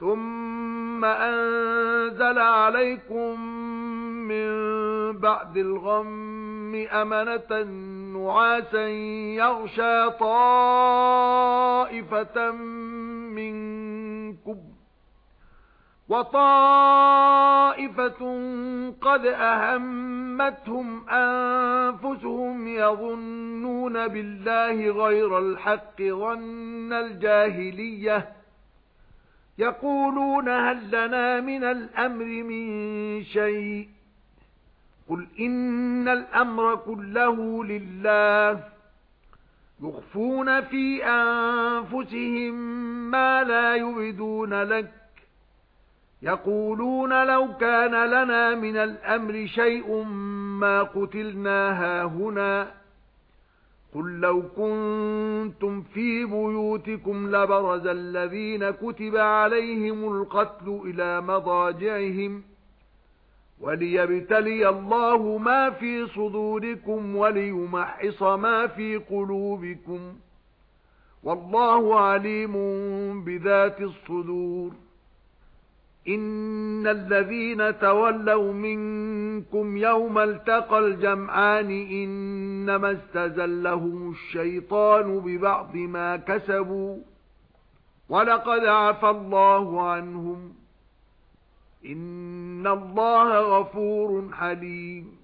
ثُمَّ أَنزَلَ عَلَيْكُم مِّن بَعْدِ الْغَمِّ أَمَنَةً نُعَاسًا يَغْشَى طَائِفَةً مِنكُمْ وَطَائِفَةٌ قَدْ أَهَمَّتْهُمْ أَنفُسُهُمْ يَظُنُّونَ بِاللَّهِ غَيْرَ الْحَقِّ ظَنَّ الْجَاهِلِيَّةِ يَقُولُونَ هَل لَّنَا مِنَ الْأَمْرِ مِنْ شَيْءٍ؟ قُلْ إِنَّ الْأَمْرَ كُلَّهُ لِلَّهِ. يُخْفُونَ فِي أَنفُسِهِم مَّا لَا يُبْدُونَ لَكَ. يَقُولُونَ لَوْ كَانَ لَنَا مِنَ الْأَمْرِ شَيْءٌ مَا قُتِلْنَا هَاهُنَا. قُل لَّوْ كُنتُمْ فِي بُيُوتِكُمْ لَبَرَزَ الَّذِينَ كُتِبَ عَلَيْهِمُ الْقَتْلُ إِلَى مَضَاجِعِهِمْ وَلِيَبْتَلِيَ اللَّهُ مَا فِي صُدُورِكُمْ وَلِيُمَحِّصَ مَا فِي قُلُوبِكُمْ وَاللَّهُ عَلِيمٌ بِذَاتِ الصُّدُورِ إِنَّ الَّذِينَ تَوَلَّوْا مِنكُمْ يَوْمَ الْتَقَى الْجَمْعَانِ إِنَّمَا اسْتَزَلَّهُمُ الشَّيْطَانُ بِبَعْضِ مَا كَسَبُوا وَلَقَدْ عَفَا اللَّهُ عَنْهُمْ إِنَّ اللَّهَ غَفُورٌ حَلِيمٌ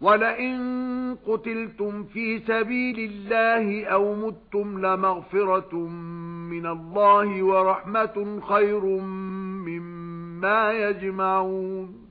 وَلَئِن قُتِلْتُمْ فِي سَبِيلِ اللَّهِ أَوْ مُتُّمْ لَمَغْفِرَةٌ مِنَ اللَّهِ وَرَحْمَةٌ خَيْرٌ مِّمَّا يَجْمَعُونَ.